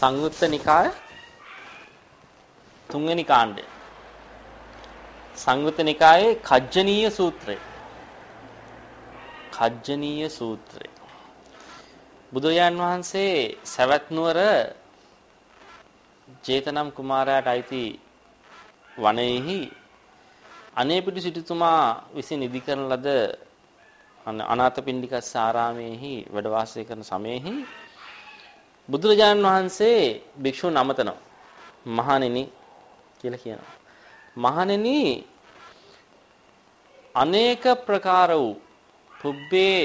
සංයුත්ත නිකාය තුන්වෙනි කාණ්ඩය. සංයුත්ත නිකායේ කජ්ජනීය සූත්‍රය. කජ්ජනීය සූත්‍රය. බුදුරජාන් වහන්සේ සවැත් නුවර ජේතනම් කුමාරයාට අයිති වනයේහි අනේපිඩු සිටුතුමා විසින් ඉදි කරන ලද අනාථපිණ්ඩිකස් ආරාමයේහි වැඩ වාසය කරන සමයේහි බුදුරජාණන් වහන්සේ භික්ෂුන් අමතනවා. මහණෙනි කියලා කියනවා. මහණෙනි අනේක ප්‍රකාර වූ පුබ්බේ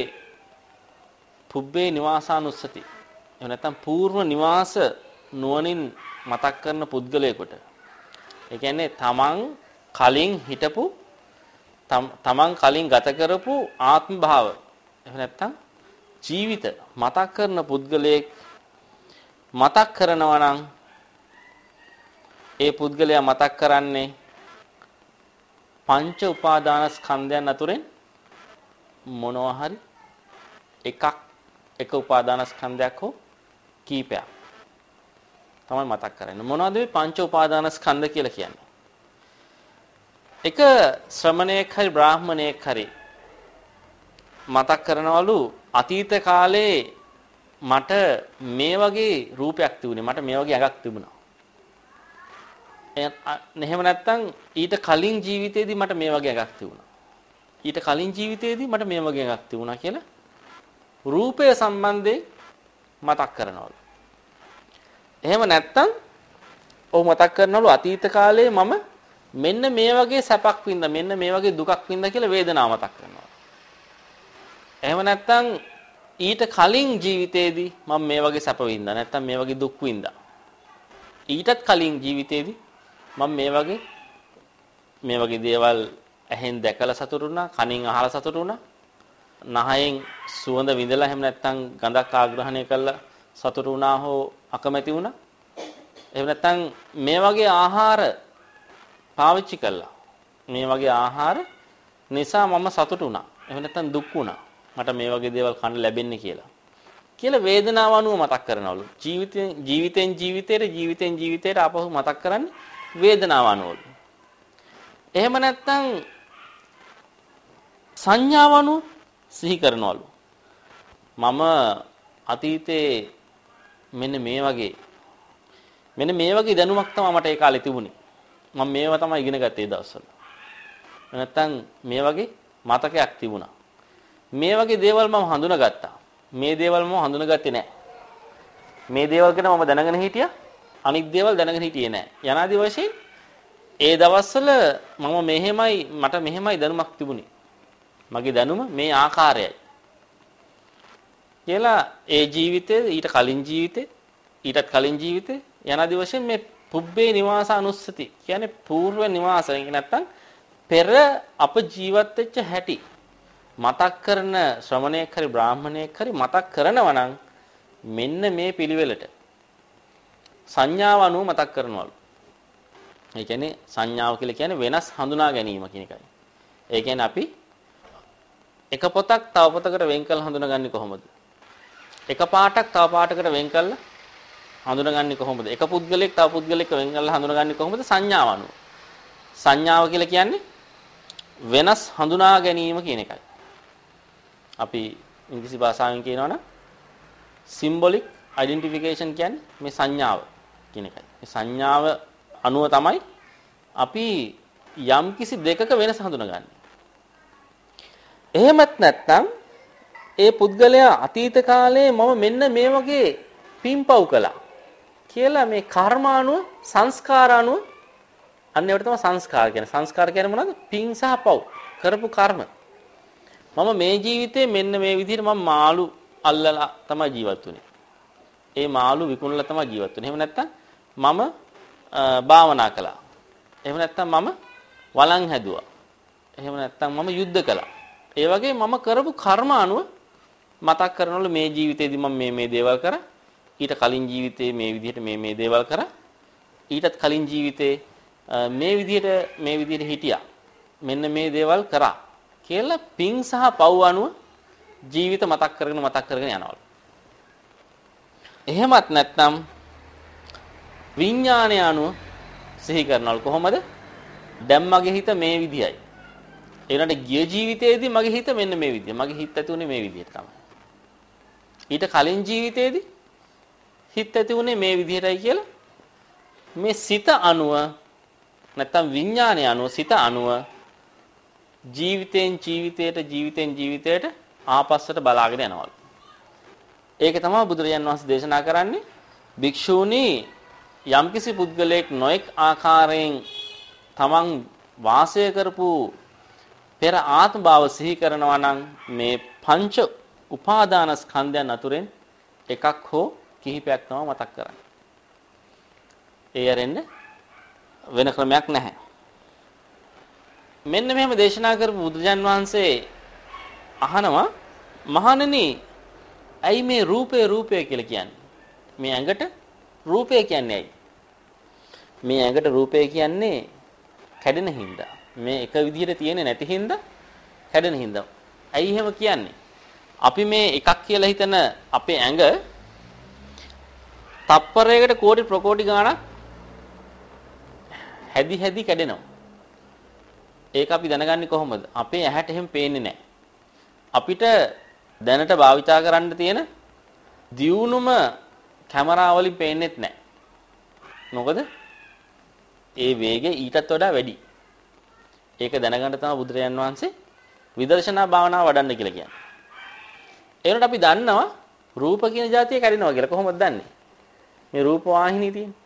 පුබ්බේ නිවාසානුස්සති. එහෙම නැත්නම් పూర్ව නිවාස නුවණින් මතක් කරන පුද්ගලයෙකුට. ඒ කියන්නේ තමන් කලින් හිටපු තමන් කලින් ගත කරපු ආත්ම භාව. එහෙම නැත්නම් ජීවිත මතක් කරන පුද්ගලයෙක් මතක් කරනවා නම් ඒ පුද්ගලයා මතක් කරන්නේ පංච උපාදාන ස්කන්ධයන් අතුරෙන් මොනවා හරි එකක් එක උපාදාන ස්කන්ධයක් හෝ කීපයක් තමයි මතක් කරන්නේ. මොනවද මේ පංච උපාදාන ස්කන්ධ කියලා කියන්නේ? එක ශ්‍රමණයෙක් හරි බ්‍රාහමණයෙක් හරි මතක් කරනවලු අතීත කාලේ මට මේ වගේ රූපයක් තිබුණේ මට මේ වගේ ඇඟක් තිබුණා. එහෙම නැත්නම් ඊට කලින් ජීවිතේදී මට මේ වගේ ඇඟක් තිබුණා. ඊට කලින් ජීවිතේදී මට මේ වගේ ඇඟක් තිබුණා කියලා රූපය සම්බන්ධයෙන් මතක් කරනවලු. එහෙම නැත්නම් ඔහු මතක් කරනවලු අතීත කාලේ මම මෙන්න මේ වගේ සැපක් වින්දා මෙන්න මේ වගේ දුකක් වින්දා කියලා වේදනාව මතක් කරනවා. එහෙම නැත්නම් ඊට කලින් ජීවිතේදී මම මේ වගේ සැප වින්දා නැත්නම් මේ වගේ දුක් වින්දා. ඊටත් කලින් ජීවිතේදී මම මේ වගේ මේ වගේ දේවල් ඇහෙන් දැකලා සතුටු වුණා, කනින් අහලා සතුටු වුණා. නහයෙන් සුවඳ විඳලා එහෙම නැත්නම් ගඳක් ආග්‍රහණය කළා සතුටු වුණා හෝ අකමැති වුණා. එහෙම නැත්නම් මේ වගේ ආහාර පාවිච්චි කළා. මේ වගේ ආහාර නිසා මම සතුටු වුණා. එහෙම නැත්නම් දුක් වුණා. මට මේ වගේ දේවල් කන්න ලැබෙන්නේ කියලා. කියලා වේදනාව අනුව මතක් කරනවලු. ජීවිතෙන් ජීවිතෙන් ජීවිතේට ජීවිතෙන් ජීවිතේට ආපහු මතක් කරන්නේ වේදනාව අනුවලු. එහෙම නැත්නම් සංඥාව අනුව සිහි කරනවලු. මම අතීතේ මෙන්න මේ වගේ මෙන්න මේ වගේ දැනුමක් තමයි මට ඒ කාලේ තිබුණේ. මම මේවා තමයි ඉගෙන ගත්තේ දවස්වල. නැත්තම් මේ වගේ මතකයක් තිබුණා. මේ වගේ දේවල් මම හඳුනාගත්තා. මේ දේවල් මම හඳුනාගත්තේ නැහැ. මේ දේවල් ගැන මම දැනගෙන හිටියා. අනිත් දේවල් දැනගෙන හිටියේ නැහැ. යනාදී වශයෙන් ඒ දවස්වල මම මෙහෙමයි මට මෙහෙමයි දැනුමක් තිබුණේ. මගේ දැනුම මේ ආකාරයයි. කියලා ඒ ජීවිතේ ඊට කලින් ජීවිතේ ඊටත් කලින් ජීවිතේ යනාදී වශයෙන් මේ පුබ්බේ නිවාස අනුස්සති කියන්නේ పూర్ව නිවාස නැත්තම් පෙර අප ජීවත් වෙච්ච හැටි මතක් කරන ශ්‍රමණයෙක් හරි බ්‍රාහමණයෙක් හරි මතක් කරනවා නම් මෙන්න මේ පිළිවෙලට සංඥාව අනුව මතක් කරනවලු. ඒ කියන්නේ සංඥාව කියලා කියන්නේ වෙනස් හඳුනා ගැනීම කියන එකයි. ඒ කියන්නේ අපි එක පොතක් තව පොතකට වෙන් කරලා හඳුනගන්නේ කොහොමද? එක පාටක් තව පාටකට වෙන් කරලා හඳුනගන්නේ කොහොමද? එක පුද්ගලෙක් තව පුද්ගලෙක් වෙන් කරලා හඳුනගන්නේ කොහොමද? සංඥාව අනුව. සංඥාව කියලා කියන්නේ වෙනස් හඳුනා ගැනීම කියන එකයි. අපි ඉංග්‍රීසි භාෂාවෙන් කියනවනම් symbolic identification කියන්නේ මේ සංඥාව කියන එකයි. මේ සංඥාව අනුව තමයි අපි යම් කිසි දෙකක වෙනස හඳුනගන්නේ. එහෙමත් නැත්නම් ඒ පුද්ගලයා අතීත කාලේ මම මෙන්න මේ වගේ පින්පව් කළා කියලා මේ කර්මානුව සංස්කාරානුව අන්න ඒවට තමයි සංස්කාර කියන්නේ. සංස්කාර කියන්නේ මොනවද? පින් සහ පව් කරපු කර්ම. මම මේ ජීවිතේ මෙන්න මේ විදිහට මම මාළු අල්ලලා තමයි ජීවත් වුනේ. ඒ මාළු විකුණලා තමයි ජීවත් වුනේ. එහෙම නැත්නම් මම භාවනා කළා. එහෙම නැත්නම් මම වළං හැදුවා. එහෙම නැත්නම් මම යුද්ධ කළා. ඒ වගේ මම කරපු කර්ම අනුව මතක් කරනවලු මේ ජීවිතේදී මම මේ මේ දේවල් කරා. ඊට කලින් ජීවිතේ මේ විදිහට මේ මේ දේවල් කරා. ඊටත් කලින් ජීවිතේ මේ විදිහට මේ විදිහට හිටියා. මෙන්න මේ දේවල් කරා. කියලා පින් සහ පව් අනුව ජීවිත මතක් කරගෙන මතක් කරගෙන යනවලු. එහෙමත් නැත්නම් විඥාණය අනුව සිහි කරනවලු කොහොමද? දැන් මගේ හිත මේ විදියයි. ඒනට ගිය ජීවිතයේදී මගේ හිත මෙන්න මේ විදිය. මගේ හිත ඇති උනේ මේ විදියට තමයි. ඊට කලින් ජීවිතයේදී හිත ඇති උනේ මේ විදියටයි කියලා මේ සිත අනුව නැත්තම් විඥානය අනුව සිත අනුව ජීවිතෙන් ජීවිතයට ජීවිතෙන් ජීවිතයට ආපස්සට බලාගෙන යනවලු. ඒක තමයි බුදුරජාන් වහන්සේ දේශනා කරන්නේ භික්ෂූනි යම්කිසි පුද්ගලයෙක් නොඑක් ආකාරයෙන් තමන් වාසය කරපු පෙර ආත්ම භාව සිහි කරනවා නම් මේ පංච උපාදාන ස්කන්ධයන් අතුරෙන් එකක් හෝ කිහිපයක් තමයි මතක් කරන්නේ. ඒ අරෙන්න වෙන ක්‍රමයක් නැහැ. මෙන්න මෙහෙම දේශනා කරපු බුදුජන් වහන්සේ අහනවා මහණෙනි ඇයි මේ රූපය රූපය කියලා කියන්නේ? මේ ඇඟට රූපය කියන්නේ ඇයි? මේ ඇඟට රූපය කියන්නේ කැඩෙන හින්දා. මේ එක විදිහට තියෙන්නේ නැති හින්දා කැඩෙන හින්දා. ඇයි එහෙම කියන්නේ? අපි මේ එකක් කියලා හිතන අපේ ඇඟ තප්පරයකට කෝටි ප්‍රකෝටි ගාණක් හැදි හැදි කැඩෙනවා. ඒක අපි දැනගන්නේ කොහොමද? අපේ ඇහැට එහෙම පේන්නේ නැහැ. අපිට දැනට භාවිතා කරන්න තියෙන දියුණුම කැමරා වලින් පේන්නේත් නැහැ. මොකද? ඒ වේගය ඊටත් වඩා වැඩි. ඒක දැනගන්න තමයි බුදුරජාන් වහන්සේ විදර්ශනා භාවනාව වඩන්න කියලා කියන්නේ. ඒනට අපි දන්නවා රූප කියන જાතිය කැඩෙනවා කියලා. කොහොමද දන්නේ? මේ රූප වාහිනිය තියෙන්නේ.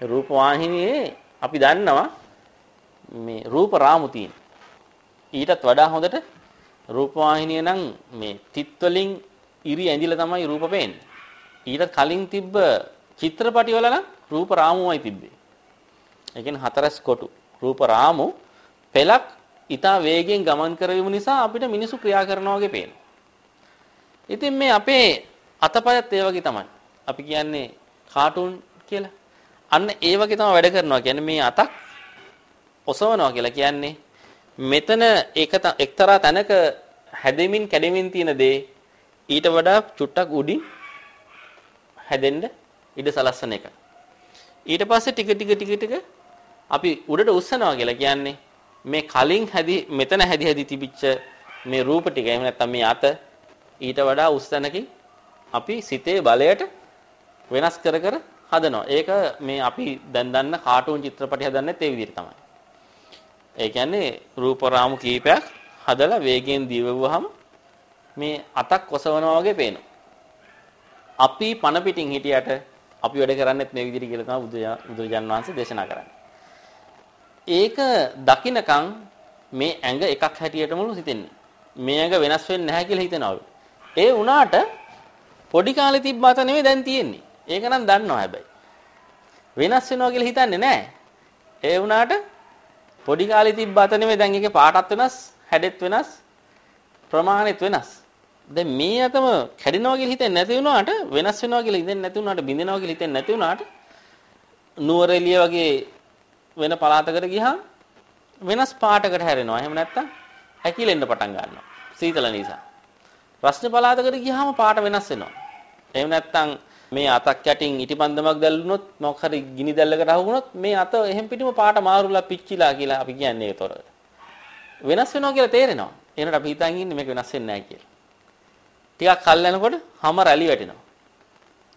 රූප වාහිනියේ අපි දන්නවා මේ රූප රාමු තියෙන. ඊටත් වඩා හොඳට රූප වාහිනිය නම් මේ තිත් වලින් ඉරි ඇඳිලා තමයි රූප පේන්නේ. ඊට කලින් තිබ්බ චිත්‍රපටි වල නම් රූප රාමුවයි තිබ්බේ. ඒ කියන්නේ හතරස් කොටු රූප රාමු පෙලක් ඊටා වේගයෙන් ගමන් කරවීම නිසා අපිට මිනිසු ක්‍රියා කරනවා වගේ පේනවා. ඉතින් මේ අපේ අතපයත් ඒ වගේ තමයි. අපි කියන්නේ කාටුන් කියලා. අන්න ඒ වගේ තමයි වැඩ කරනවා. කියන්නේ මේ අතක් ඔසවනවා කියලා කියන්නේ මෙතන ඒක එක්තරා තැනක හැදෙමින් කැඩෙමින් තියෙන දේ ඊට වඩා චුට්ටක් උඩින් හැදෙන්න ඉඩ සලස්සන එක. ඊට පස්සේ ටික ටික ටික ටික අපි උඩට උස්සනවා කියලා කියන්නේ මේ කලින් හැදි මෙතන හැදි හැදි තිබිච්ච මේ රූප ටික එහෙම නැත්නම් මේ අත ඊට වඩා උස්සනකින් අපි සිතේ බලයට වෙනස් කර කර හදනවා. ඒක මේ අපි දැන් දන්න කාටුන් චිත්‍රපටි හදන්නෙත් ඒ විදිහට තමයි. ඒ කියන්නේ රූප රාමු කීපයක් හදලා වේගයෙන් දිවෙවුවාම මේ අතක් ඔසවනවා වගේ පේනවා. අපි පණ පිටින් හිටියට අපි වැඩ කරන්නේත් මේ විදිහට කියලා තමයි බුදුරජාන් වහන්සේ දේශනා කරන්නේ. ඒක දකින්නකම් මේ ඇඟ එකක් හැටියටමලු හිතෙන්නේ. මේ ඇඟ වෙනස් වෙන්නේ නැහැ කියලා හිතනවා. ඒ වුණාට පොඩි කාලේ තිබ්බ අත නෙමෙයි දැන් තියෙන්නේ. ඒක නම් දන්නවා හැබැයි. වෙනස් වෙනවා කියලා හිතන්නේ නැහැ. ඒ වුණාට පොඩි කාලේ තිබ්බ අත නෙමෙයි දැන් ඒකේ පාටත් වෙනස්, හැඩෙත් වෙනස්, ප්‍රමාණෙත් වෙනස්. දැන් මේ අතම කැඩෙනවා කියලා හිතෙන්නේ නැති වුණාට වෙනස් වෙනවා කියලා හිතෙන්නේ නැති වුණාට බිඳෙනවා කියලා හිතෙන්නේ නැති වුණාට නුවරඑළිය වගේ වෙන පළාතකට ගියහම වෙනස් පාටකට හැරෙනවා. එහෙම නැත්තම් ඇකිලෙන්න පටන් ගන්නවා. සීතල නිසා. රස්නේ පළාතකට ගියහම පාට වෙනස් වෙනවා. එහෙම නැත්තම් මේ අතක් යටින් ඉටිපන්දමක් දැල්ලුනොත් මොකක් හරි ගිනි දැල්ලකට අහු වුණොත් මේ අත එහෙම් පිටිම පාට මාරුලා පිච්චිලා කියලා අපි කියන්නේ ඒතොර. වෙනස් වෙනවා කියලා තේරෙනවා. එහෙනම් අපි හිතන් ඉන්නේ මේක වෙනස් වෙන්නේ නැහැ කියලා. ටිකක් කල් යනකොට හැම රැලි වැටෙනවා.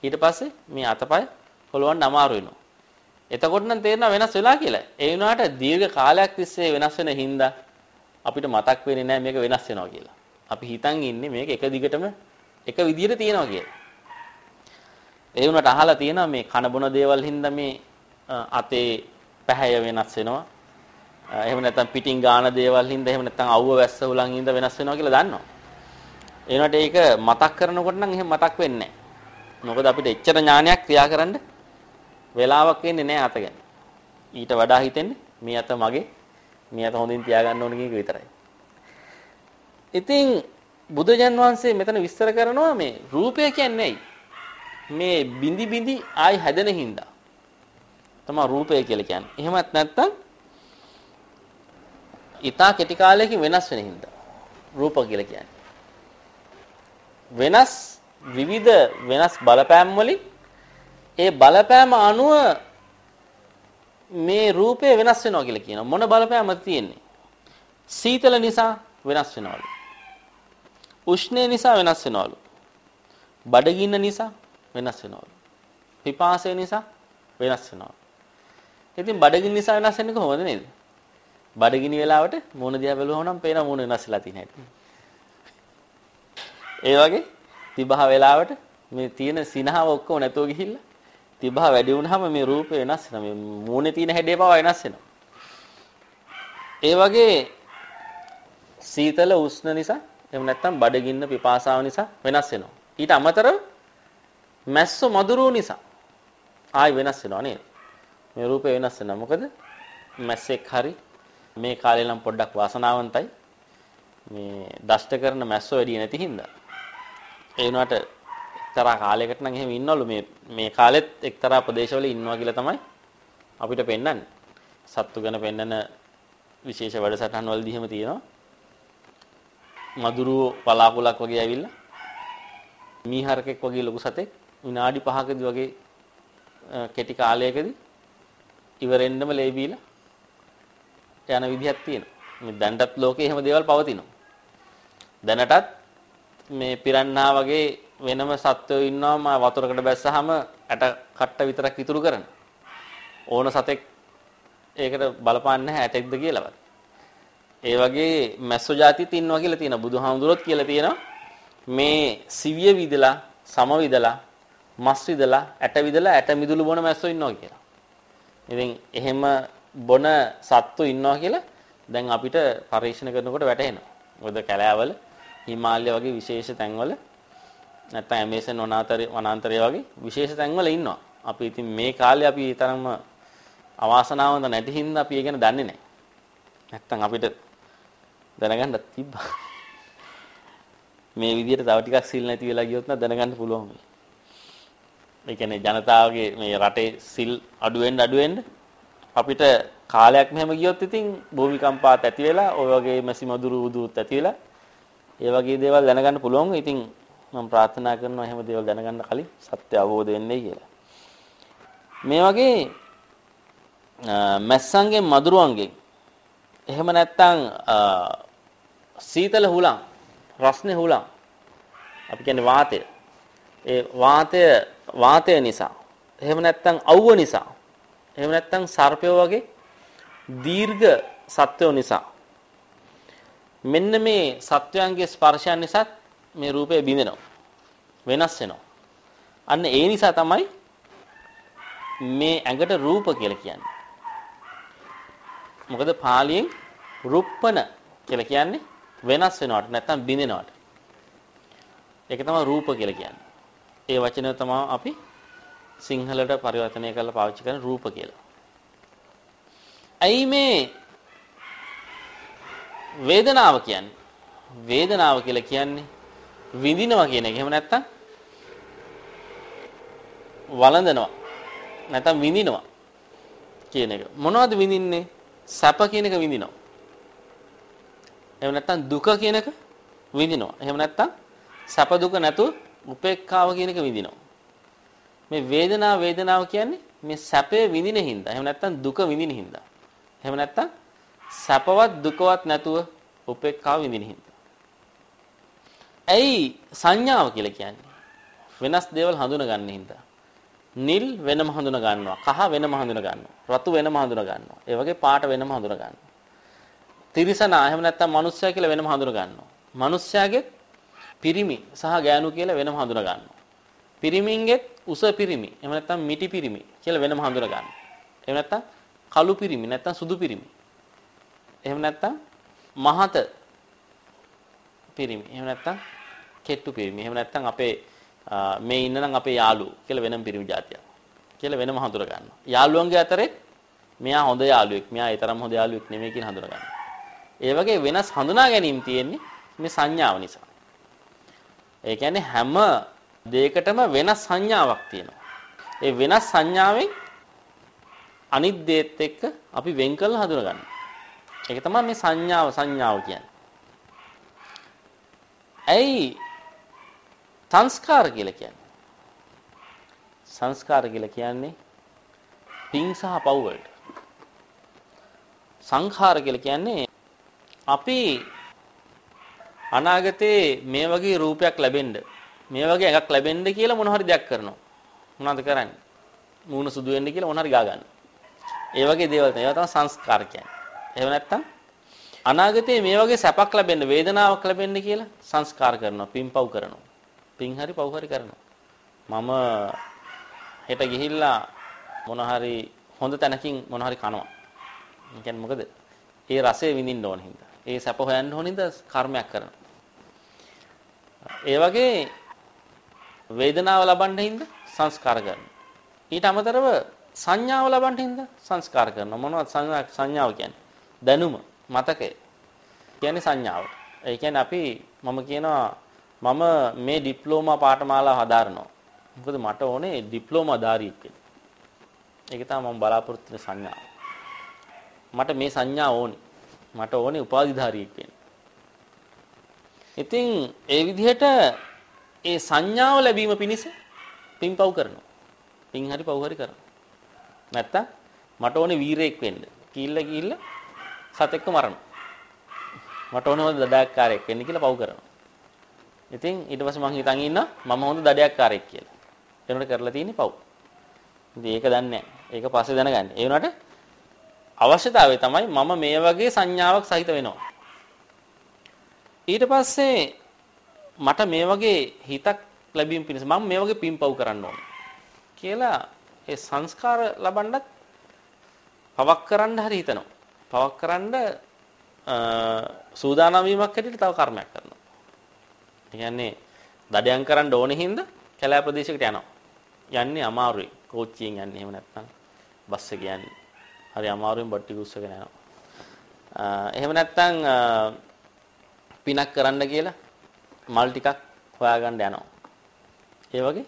ඊට පස්සේ මේ අතපය පොළවන්න අමාරු වෙනවා. එතකොට නම් තේරෙනවා වෙනස් වෙලා කියලා. ඒ වුණාට දීර්ඝ කාලයක් තිස්සේ වෙනස් වෙන හින්දා අපිට මතක් වෙන්නේ නැහැ මේක වෙනස් වෙනවා කියලා. අපි හිතන් ඉන්නේ මේක එක දිගටම එක විදිහට තියෙනවා කියලා. ඒ වුණාට අහලා තියෙනවා මේ කන බොන දේවල් හින්දා මේ අතේ පැහැය වෙනස් වෙනවා. එහෙම නැත්නම් පිටින් ගාන දේවල් හින්දා එහෙම නැත්නම් අවුව වැස්ස උලන් හින්දා වෙනස් වෙනවා කියලා දන්නවා. ඒ වුණාට ඒක මතක් කරනකොට නම් එහෙම මතක් වෙන්නේ නැහැ. මොකද අපිට එච්චර ඥානයක් ක්‍රියා කරන්න වෙලාවක් වෙන්නේ නැහැ අත ගැන. ඊට වඩා හිතෙන්නේ මේ අත මගේ මේ අත හොඳින් තියාගන්න ඕන කියන එක විතරයි. ඉතින් බුදුජන් වහන්සේ මෙතන විස්තර කරනවා මේ රූපය කියන්නේ ඇයි? මේ බිඳි බිඳි ආයි හැදෙන හින්දා. තමයි රූපය කියලා කියන්නේ. එහෙමත් නැත්නම් ඊතා කෙටි කාලයකින් වෙනස් වෙන හින්දා රූප කියලා කියන්නේ. වෙනස් විවිධ වෙනස් බලපෑම් වලින් ඒ බලපෑම අනුව මේ රූපය වෙනස් වෙනවා කියලා කියනවා. මොන බලපෑමද තියෙන්නේ? සීතල නිසා වෙනස් වෙනවලු. උෂ්ණය නිසා වෙනස් වෙනවලු. බඩගින්න නිසා වෙනස් වෙනවලු. පිපාසය නිසා වෙනස් වෙනවා. ඉතින් බඩගින්න නිසා වෙනස් වෙන්නේ කොහොමද නේද? බඩගිනි වෙලාවට මූණ දිහා බැලුවම නම් පේන මූණ වෙනස් වෙලා තියෙන හැටි. ඒ වගේ තිබහ වෙලාවට මේ තියෙන සිනහව ඔක්කොම නැතුව ගිහිල්ලා තිබහ වැඩි වුණාම මේ රූපේ වෙනස් වෙනවා. මේ මූණේ තියෙන හැඩය පවා වෙනස් වෙනවා. ඒ වගේ සීතල උෂ්ණ නිසා එහෙම නැත්නම් බඩගින්න පිපාසාව නිසා වෙනස් වෙනවා. ඊට අමතරව මැස්සෝ මදුරුව නිසා ආයි වෙනස් වෙනවා නේද? මේ රූපේ වෙනස් වෙනවා. මොකද මැස්සෙක් හරි මේ කාලේ නම් පොඩ්ඩක් වාසනාවන්තයි. මේ දෂ්ට කරන මැස්සෝ වැඩි නැති හින්දා. ඒ වුණාට එක්තරා කාලයකට නම් එහෙම ඉන්නවලු මේ මේ කාලෙත් එක්තරා ප්‍රදේශවල ඉන්නවා කියලා තමයි අපිට පෙන්වන්නේ. සත්තු ගැන පෙන්වන විශේෂ වැඩසටහන් වලදී එහෙම තියෙනවා. මදුරුව පලාකුලක් වගේ ඇවිල්ලා මීහරකෙක් වගේ ලොකු සතෙක් විනාඩි 5කදී වගේ කෙටි කාලයකදී ඉවරෙන්නම ලේ බීලා යන විදිහක් තියෙනවා. මේ දැනටත් ලෝකේ එහෙම දේවල් පවතිනවා. දැනටත් මේ පිරන්නා වගේ වෙනම සත්වයෝ ඉන්නවා මා වතුරකට බැස්සහම ඇට කට්ට විතරක් ඉතුරු කරන. ඕන සතෙක් ඒකට බලපාන්නේ නැහැ ඇටෙක්ද කියලාවත්. ඒ වගේ මැස්සෝ જાතිත් ඉන්නවා කියලා තියෙනවා. බුදුහාමුදුරුවොත් කියලා තියෙනවා මේ සිවිය විදලා, සම විදලා, මස් විදලා, ඇට විදලා ඇට මිදුළු බොන මැස්සෝ ඉන්නවා කියලා. ඉතින් එහෙම බොන සත්තු ඉන්නවා කියලා දැන් අපිට පරීක්ෂණ කරනකොට වැටහෙනවා. මොකද කැලෑවල හිමාලය වගේ විශේෂ තැන්වල නැත්නම් ඇමේසන් වනාන්තරය වනාන්තරය වගේ විශේෂ තැන්වල ඉන්නවා. අපි ඉතින් මේ කාලේ අපි ඒ තරම්ම අවාසනාවන්ත නැති හින්දා අපි ඒ ගැන දන්නේ නැහැ. නැත්නම් අපිට දැනගන්න තිබ්බා. මේ විදිහට තව ටිකක් සිල් නැති වෙලා ගියොත් නම් දැනගන්න පුළුවන්. ඒ කියන්නේ ජනතාවගේ මේ රටේ සිල් අඩු වෙන්න අඩු වෙන්න අපිට කාලයක් මෙහෙම ගියොත් ඉතින් භූමිකම්පාත් ඇති වෙලා ওই වගේ මැසි මදුරු උදුත් ඇති වෙලා ඒ වගේ දේවල් දැනගන්න පුළුවන්. ඉතින් මම ප්‍රාර්ථනා කරනවා එහෙම දේවල් දැනගන්න කලින් සත්‍ය අවබෝධ වෙන්නේ කියලා. මේ වගේ මැස්සන්ගෙන් මදුරුවන්ගෙන් එහෙම නැත්නම් සීතල හුලං රස්නේ හුලං අපි කියන්නේ වාතය. ඒ වාතය වාතය නිසා එහෙම නැත්නම් අවුව නිසා එහෙම නැත්නම් සර්පය වගේ දීර්ඝ සත්වෝ නිසා මෙන්න මේ සත්වයන්ගේ ස්පර්ශයන් නිසා මේ රූපය බිඳෙනවා. වෙනස් වෙනවා. අන්න ඒ නිසා තමයි මේ ඇඟට රූප කියලා කියන්නේ. මොකද පාලියෙන් රුප්පන කියලා කියන්නේ වෙනස් වෙනවට නැත්නම් බිඳෙනවට. ඒක තමයි රූප කියලා කියන්නේ. ඒ වචනය තමයි අපි සිංහලට පරිවර්තනය කරලා පාවිච්චි කරන රූප කියලා. ඇයි මේ වේදනාව කියන්නේ? වේදනාව කියලා කියන්නේ විඳිනවා කියන එක. එහෙම නැත්නම් වළඳනවා. නැත්නම් විඳිනවා කියන එක. මොනවද විඳින්නේ? සැප කියන එක විඳිනවා. එහෙම නැත්නම් දුක කියන එක විඳිනවා. එහෙම නැත්නම් සැප දුක නැතුව උපේක්ඛාව කියන එක විඳිනවා. මේ වේදනාව වේදනාව කියන්නේ මේ සැපය විඳින හින්දා. එහෙම නැත්නම් දුක විඳින හින්දා. එහෙම නැත්නම් සැපවත් දුකවත් නැතුව උපේක්ඛාව විඳින හින්දා. ඇයි සංඥාව කියලා කියන්නේ? වෙනස් දේවල් හඳුන ගන්න හින්දා. නිල් වෙනම හඳුන ගන්නවා. කහ වෙනම හඳුන ගන්නවා. රතු වෙනම හඳුන ගන්නවා. ඒ වගේ පාට වෙනම හඳුන ගන්නවා. තිරිසනා එහෙම නැත්නම් මිනිස්සයා කියලා වෙනම හඳුන ගන්නවා. මිනිස්සයාගේ පිරිමි සහ ගෑනු කියලා වෙනම හඳුන ගන්නවා. පිරිමින්ගේ උස පිරිමි එහෙම නැත්නම් මිටි පිරිමි කියලා වෙනම හඳුන ගන්නවා. එහෙම නැත්නම් කළු පිරිමි නැත්නම් සුදු පිරිමි. එහෙම නැත්නම් මහත පිරිමි. එහෙම නැත්නම් කෙට්ටු පිරිමි. එහෙම නැත්නම් අපේ මේ ඉන්න නම් අපේ යාළුවෝ කියලා වෙනම පිරිමි જાතියක්. කියලා වෙනම හඳුර ගන්නවා. යාළුවන්ගේ අතරේ මෙයා හොඳ යාළුවෙක්. මෙයා ඒ තරම් හොඳ යාළුවෙක් නෙමෙයි කියලා හඳුන ගන්නවා. ඒ වගේ වෙනස් හඳුනා ගැනීම තියෙන්නේ මේ සංඥාව නිසා. ඒ කියන්නේ හැම දෙයකටම වෙනස් සංඥාවක් තියෙනවා. ඒ වෙනස් සංඥාවෙන් අනිත් දේත් එක්ක අපි වෙන් කරලා හඳුන ගන්නවා. ඒක තමයි මේ සංඥාව සංඥාව කියන්නේ. ඇයි සංස්කාර කියලා කියන්නේ? සංස්කාර කියලා කියන්නේ පිං සහ පව් වලට. සංඛාර කියලා කියන්නේ අපි අනාගතේ මේ වගේ රූපයක් ලැබෙන්න මේ වගේ එකක් ලැබෙන්න කියලා මොන හරි දෙයක් කරනවා. මොනවද කරන්නේ? මූණ සුදු වෙන්න කියලා මොන හරි ගා ගන්න. ඒ වගේ දේවල් තමයි. ඒවා තමයි සංස්කාර කියන්නේ. එහෙම නැත්නම් අනාගතේ මේ වගේ සැපක් ලැබෙන්න වේදනාවක් ලැබෙන්න කියලා සංස්කාර කරනවා. පින්පව් කරනවා. පින් හරි පව් හරි කරනවා. මම හෙට ගිහිල්ලා මොන හරි හොඳ තැනකින් මොන හරි කනවා. ඒ කියන්නේ මොකද? ඒ රසය විඳින්න ඕන හින්දා. ඒ සැප හොයන්න ඕන හින්දා කර්මයක් කරනවා. ඒ වගේ වේදනාව ලබන්න හින්දා සංස්කාර කරනවා. ඊට අමතරව සංඥාව ලබන්න හින්දා සංස්කාර කරනවා. මොනවද සංඥාව කියන්නේ? දැනුම, මතකය. කියන්නේ සංඥාවට. ඒ කියන්නේ අපි මම කියනවා මම මේ ඩිප්ලෝමා පාඨමාලාව හදාරනවා. මොකද මට ඕනේ ඩිප්ලෝමා ධාරියෙක් වෙන්න. ඒක තමයි මම බලාපොරොත්තු වෙන සංඥාව. මට මේ සංඥා ඕනේ. මට ඕනේ උපාධිධාරියෙක් වෙන්න. ඉතින් ඒ විදිහට ඒ සංඥාව ලැබීම පිණිස පින්පව් කරනවා. පින් හරි පව් හරි කරනවා. නැත්තම් මට ඕනේ වීරයෙක් වෙන්න. කිල්ල කිල්ල සතෙක්ව මරනවා. මට ඕනේ හොඳ දඩයක්කාරයෙක් වෙන්න කියලා පව් කරනවා. ඉතින් ඊට පස්සේ මං හිතන් ඉන්නවා මම හොඳ දඩයක්කාරයෙක් කියලා. එනකොට කරලා තියෙන්නේ පව්. ඉතින් ඒක දන්නේ නැහැ. ඒක පස්සේ දැනගන්න. ඒ වුණාට අවශ්‍යතාවය තමයි මම මේ වගේ සංඥාවක් සහිත වෙනවා. ඊට පස්සේ මට මේ වගේ හිතක් ලැබීම පිණිස මම මේ වගේ පින්පව් කරන්න ඕනේ කියලා ඒ සංස්කාර ලබන්නත් පවක් කරන්න හරි හිතනවා. පවක් කරන්න සූදානම් වීමක් හැටියට තව කර්මයක් කරනවා. ඒ කියන්නේ දඩයන් කරන්න ඕනේ හින්දා කැලෑ ප්‍රදේශයකට යනවා. යන්නේ අමාරුයි. කෝච්චියෙන් යන්නේ එහෙම නැත්නම් බස් එක යන්නේ. හරි අමාරුවෙන් බට්ටි කුස්සගෙන යනවා. එහෙම නැත්නම් පිනක් කරන්න කියලා මල් ටිකක් හොයාගන්න යනවා. ඒ වගේ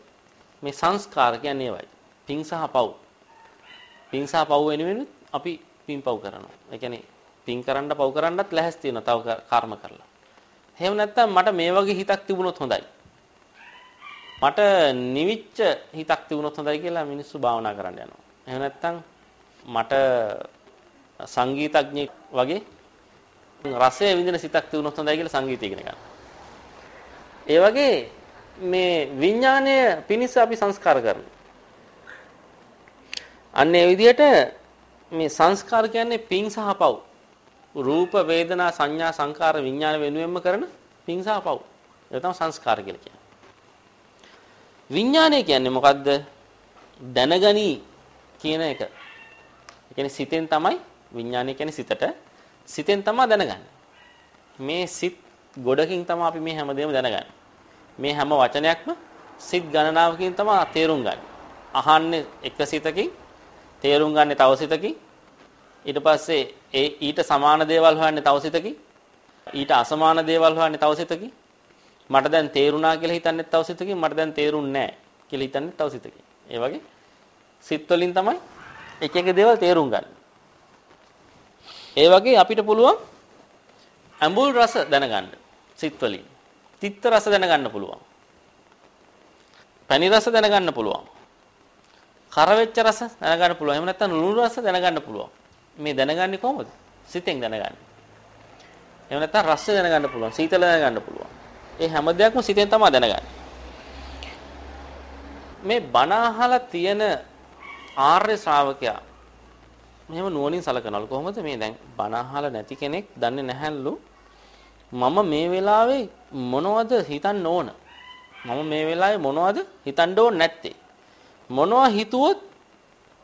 මේ සංස්කාර කියන්නේ ඒවයි. පින් සහ පව්. පින් සහ පව් වෙනුවෙන් අපි පින් පව් කරනවා. ඒ කියන්නේ පින් කරන්න පව් කරන්නත් ලැහැස්ති වෙනවා තව කර්ම කරලා. එහෙම නැත්නම් මට මේ වගේ හිතක් තිබුණොත් හොඳයි. මට නිවිච්ච හිතක් තිබුණොත් හොඳයි කියලා මිනිස්සු භාවනා කරන්න යනවා. එහෙම නැත්නම් මට සංගීතඥයෙක් වගේ රසය විඳින සිතක් තිබුණොත් හොඳයි කියලා සංගීතය ඉගෙන ගන්න. ඒ වගේ මේ විඥාණය පිනිස අපි සංස්කාර කරනවා. අන්න ඒ විදිහට මේ සංස්කාර කියන්නේ පිං සහ පව්. රූප වේදනා සංඥා සංකාර විඥාන වෙනුවෙන්ම කරන පිං සහ පව්. ඒක තමයි සංස්කාර කියලා කියන්නේ. විඥානය කියන්නේ මොකද්ද? දැනගනි කියන එක. ඒ කියන්නේ සිතෙන් තමයි විඥානය කියන්නේ සිතට සිතෙන් තමයි දැනගන්නේ. මේ සිත් ගොඩකින් තමයි අපි මේ හැමදේම දැනගන්නේ. මේ හැම වචනයක්ම සිත් ගණනාවකින් තමයි තේරුම් ගන්න. අහන්නේ එක සිතකින් තේරුම් ගන්නේ තව සිතකින් ඊට පස්සේ ඒ ඊට සමාන දේවල් හොයන්නේ තව සිතකින් ඊට අසමාන දේවල් හොයන්නේ තව සිතකින් මට දැන් තේරුණා කියලා හිතන්නේ තව සිතකින් මට දැන් තේරුන්නේ නැහැ කියලා හිතන්නේ තව සිතකින් ඒ වගේ සිත් වලින් තමයි එක එක දේවල් තේරුම් ගන්න. ඒ වගේ අපිට පුළුවන් ඇඹුල් රස දැනගන්න සිත් වලින්. තිත්ත රස දැනගන්න පුළුවන්. පැණි රස දැනගන්න පුළුවන්. කරවෙච්ච රස දැනගන්න පුළුවන්. එහෙම නැත්නම් ලුණු රස දැනගන්න පුළුවන්. මේ දැනගන්නේ කොහොමද? සිතෙන් දැනගන්නේ. එහෙම නැත්නම් රස දැනගන්න පුළුවන්. සීතල දැනගන්න පුළුවන්. ඒ හැම දෙයක්ම සිතෙන් තමයි දැනගන්නේ. මේ බණ අහලා තියෙන ආර්ය ශ්‍රාවකයා මෙහෙම නුවණින් සලකනවලු. කොහොමද? මේ දැන් බණ අහලා නැති කෙනෙක් දන්නේ නැහැලු. මම මේ වෙලාවේ මොනවද හිතන්න ඕන? මම මේ වෙලාවේ මොනවද හිතන්න ඕන නැත්තේ? මොනවා හිතුවොත්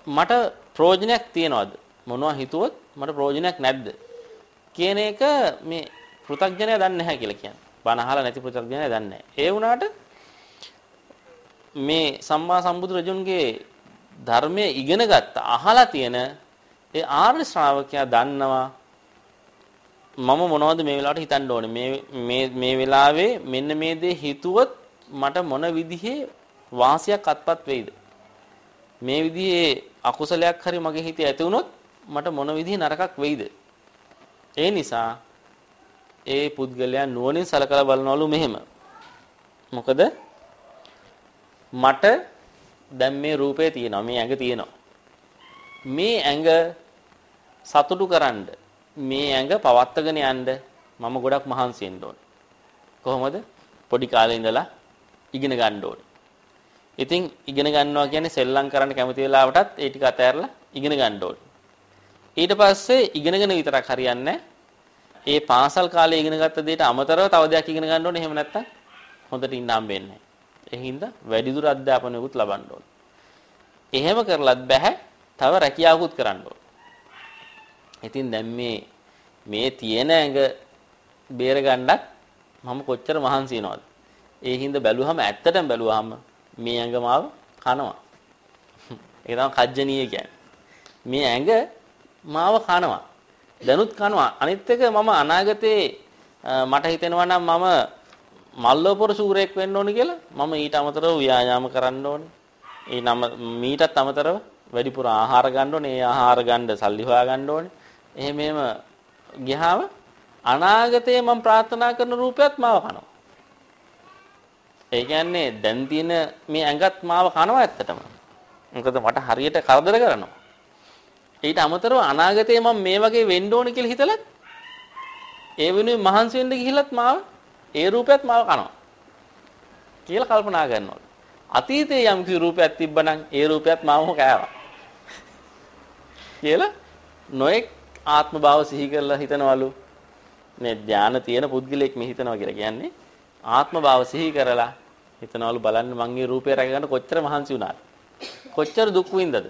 මට ප්‍රයෝජනයක් තියනවද? මොනවා හිතුවොත් මට ප්‍රයෝජනයක් නැද්ද? කියන එක මේ පෘථග්ජනය දන්නේ නැහැ කියලා කියන්නේ. බණ අහලා නැති පෘථග්ජනය දන්නේ නැහැ. ඒ වුණාට මේ සම්මා සම්බුදු රජුන්ගේ ධර්මයේ ඉගෙන ගත්ත අහලා තියෙන ඒ ආර්ය ශ්‍රාවකයා දන්නවා මම මොනවද මේ වෙලාවට හිතන්න ඕනේ? මේ මේ මේ වෙලාවේ මෙන්න මේ දේ හිතුවොත් මට මොන විදිහේ වාසියක් අත්පත් වෙයිද? මේ විදිහේ අකුසලයක් හරි මගේ හිතේ ඇති වුණොත් මට මොන විදිහේ නරකක් වෙයිද? ඒ නිසා ඒ පුද්ගලයා නුවණින් සලකලා බලනවලු මෙහෙම. මොකද මට දැන් මේ රූපේ තියෙනවා මේ ඇඟ තියෙනවා. මේ ඇඟ සතුටු කරන්න මේ ඇඟ පවත්වාගෙන යන්න මම ගොඩක් මහන්සි වෙන්න ඕනේ. කොහොමද? පොඩි කාලේ ඉඳලා ඉගෙන ගන්න ඕනේ. ඉතින් ඉගෙන ගන්නවා කියන්නේ සෙල්ලම් කරන්න කැමති වෙලාවටත් ඒ ටික අතහැරලා ඉගෙන ගන්න ඕනේ. ඊට පස්සේ ඉගෙනගෙන විතරක් හරියන්නේ ඒ පාසල් කාලේ ඉගෙන ගත්ත දේට අමතරව තව දෙයක් ඉගෙන ගන්න ඕනේ. එහෙම නැත්තම් හොඳට ඉන්න හම්බෙන්නේ නැහැ. ඒ හින්දා වැඩිදුර අධ්‍යාපනයකුත් ලබන්න ඕනේ. එහෙම කරලත් බෑ. තව රැකියාවකුත් කරන්න ඕනේ. ඉතින් දැන් මේ මේ තියෙන ඇඟ බේර ගන්නත් මම කොච්චර මහන්සි වෙනවද? ඒ හින්දා බැලුවහම ඇත්තටම බැලුවහම මේ ඇඟ මාව කනවා. ඒක තමයි කජ්ජනීය කියන්නේ. මේ ඇඟ මාව කනවා. දැනුත් කනවා. අනිත් එක මම අනාගතේ මට හිතෙනවා නම් මම මල්ලෝපොර සූරයෙක් වෙන්න ඕනේ කියලා මම ඊට අමතරව ව්‍යායාම කරන්න ඕනේ. ඒ නම මීටත් අමතරව වැඩිපුර ආහාර ගන්න ඕනේ. ඒ ආහාර ගන්න සල්ලි හොයා ගන්න ඕනේ. එහෙම එහෙම ගියාම අනාගතයේ මම ප්‍රාර්ථනා කරන රූපයත් මාව කනවා. ඒ කියන්නේ දැන් තියෙන මේ ඇඟත් මාව කනවා ඇත්තටම. මොකද මට හරියට කරදර කරනවා. ඊට අමතරව අනාගතයේ මම මේ වගේ වෙන්න ඕන කියලා හිතලත් ඒ වෙනුවෙන් මහන්සි වෙන්න ගිහිල්ලත් මාව ඒ රූපයත් මාව කනවා. කියලා කල්පනා කරනවා. අතීතයේ යම් කිසි රූපයක් තිබ්බනම් ඒ රූපයත් මාවම කෑවා. කියලා නොඑක් ආත්ම භාව සිහි කරලා හිතනවලු මේ ධානය තියෙන පුද්ගලයෙක් මේ හිතනවා කියලා කියන්නේ ආත්ම භාව සිහි කරලා හිතනවලු බලන්න මං මේ රූපය රැකගන්න කොච්චර මහන්සි වුණාද කොච්චර දුක් විඳද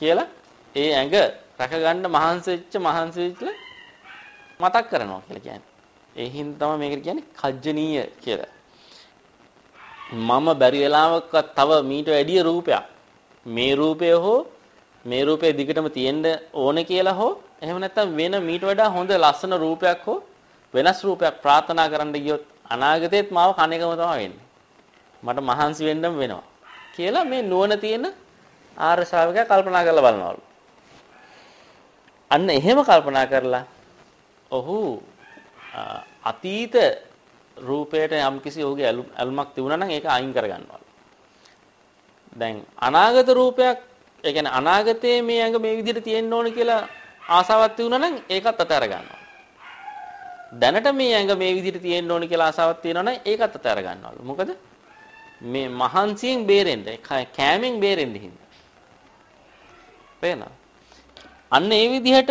කියලා ඒ ඇඟ රැකගන්න මහන්සි වෙච්ච මහන්සි වෙච්ච මතක් කරනවා කියලා කියන්නේ. ඒ හින්දා තමයි මේකට කියන්නේ කජ්ජනීය කියලා. මම බැරි වෙලාවක තව මීට වැඩිය රූපයක් මේ රූපය හෝ මේ රූපේ දිගටම තියෙන්න ඕනේ කියලා හෝ එහෙම නැත්නම් වෙන මීට වඩා හොඳ ලස්සන රූපයක් හෝ වෙනස් රූපයක් ප්‍රාර්ථනා කරන්න ගියොත් අනාගතේත් මාව කණ එකම තමයි වෙන්නේ. මට මහන්සි වෙන්නම වෙනවා. කියලා මේ නුවණ තියෙන ආර්ය ශ්‍රාවකයා කල්පනා කරලා බලනවලු. අන්න එහෙම කල්පනා කරලා ඔහු අතීත රූපයට යම්කිසි ඔහුගේ ඇල්මක් තිබුණා නම් ඒක අයින් කරගන්නවලු. දැන් අනාගත රූපයක් ඒ කියන්නේ අනාගතයේ මේ ඇඟ මේ විදිහට තියෙන්න ඕන කියලා ආසාවක් තියුණා නම් ඒකත් අතහැර ගන්නවා. දැනට මේ ඇඟ මේ විදිහට තියෙන්න ඕන කියලා ආසාවක් තියෙනවා නම් ඒකත් අතහැර ගන්නවලු. මොකද මේ මහන්සියෙන් බේරෙන්න කෑමෙන් බේරෙන්න හින්දා. පේනවා. අන්න ඒ විදිහට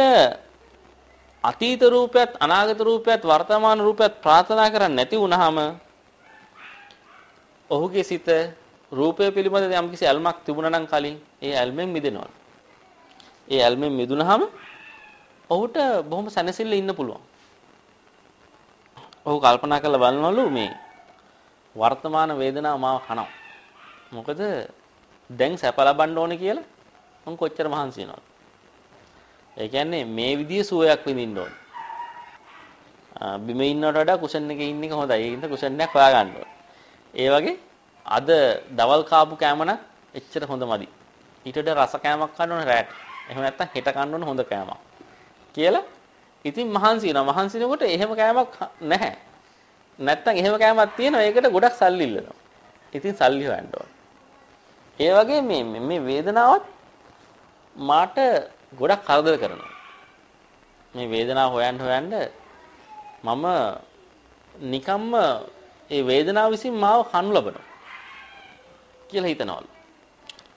අතීත රූපයත් අනාගත රූපයත් වර්තමාන රූපයත් ප්‍රාර්ථනා කරන්නේ නැති වුනහම ඔහුගේ සිත රූපය පිළිබඳ යම්කිසි ඇල්මක් තිබුණා නම් කලින් ඒ ඇල්මෙන් මිදෙනවා. ඒ ඇල්මෙන් මිදුනහම ඔහුට බොහොම සැනසෙල්ල ඉන්න පුළුවන්. ඔහු කල්පනා කරලා බලනවලු මේ වර්තමාන වේදනාව මාව කනවා. මොකද දැන් සැප ලබන්න ඕනේ කියලා මම කොච්චර මහන්සි වෙනවද? ඒ කියන්නේ මේ විදිහේ සුවයක් විඳින්න ඕනේ. බිම ඉන්නවට වඩා කුෂන් එකේ ඉන්න එක හොඳයි. ඒ හින්දා කුෂන් එකක් හොයා ගන්න ඕනේ. ඒ වගේ අද දවල් කාපු කෑම නම් එච්චර හොඳ මදි. ඊට වඩා රස කෑමක් කන්න ඕනේ රැට. එහෙම නැත්නම් හෙට කන්න ඕනේ හොඳ කෑමක්. කියලා ඉතින් මහන්සි වෙනවා. මහන්සි වෙනකොට එහෙම කෑමක් නැහැ. නැත්තම් එහෙම කෑමක් තියෙනවා. ඒකට ගොඩක් සල්ලි ඉල්ලනවා. ඉතින් සල්ලි හොයන්න ඕනේ. ඒ වගේ මේ මේ වේදනාවත් මාට ගොඩක් කරදර කරනවා. මේ වේදනාව හොයන්න හොයන්න මම නිකම්ම ඒ වේදනාව විසින් මාව කනු ලබනවා. කියලා හිතනවලු.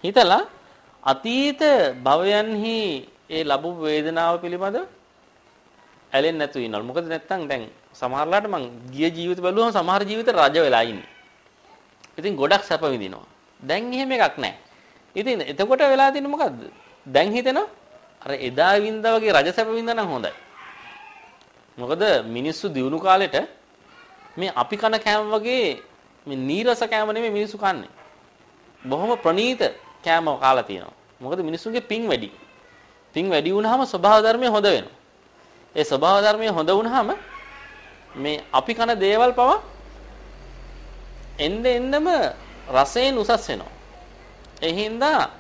හිතලා අතීත භවයන්හි ඒ ලැබු වේදනාව පිළිබඳ ඇලෙන්නේ නැතුව ඉන්නවලු. මොකද නැත්තම් දැන් සමහරලාට මං ගිය ජීවිත බැලුවම සමහර ජීවිත රජ වෙලා ඉන්නේ. ඉතින් ගොඩක් සැප විඳිනවා. දැන් එහෙම එකක් නැහැ. ඉතින් එතකොට වෙලා තියෙන්නේ මොකද්ද? දැන් හිතෙනවා අර එදා වින්දා වගේ රජ සැප වින්දා නම් හොඳයි. මොකද මිනිස්සු දිනු කාලෙට මේ අපි කන කෑම වගේ මේ නීරස කෑම නෙමෙයි මිනිස්සු කන්නේ. බොහොම ප්‍රණීත කෑම කාලා තියෙනවා. මොකද මිනිස්සුගේ පිං වැඩි. පිං වැඩි වුණාම ස්වභාව ධර්මය හොඳ වෙනවා. ඒ ස්වභාව ධර්මය හොඳ වුණාම මේ අපි කන දේවල් පවා එන්න එන්නම රසයෙන් උසස් වෙනවා. ඒ හින්දා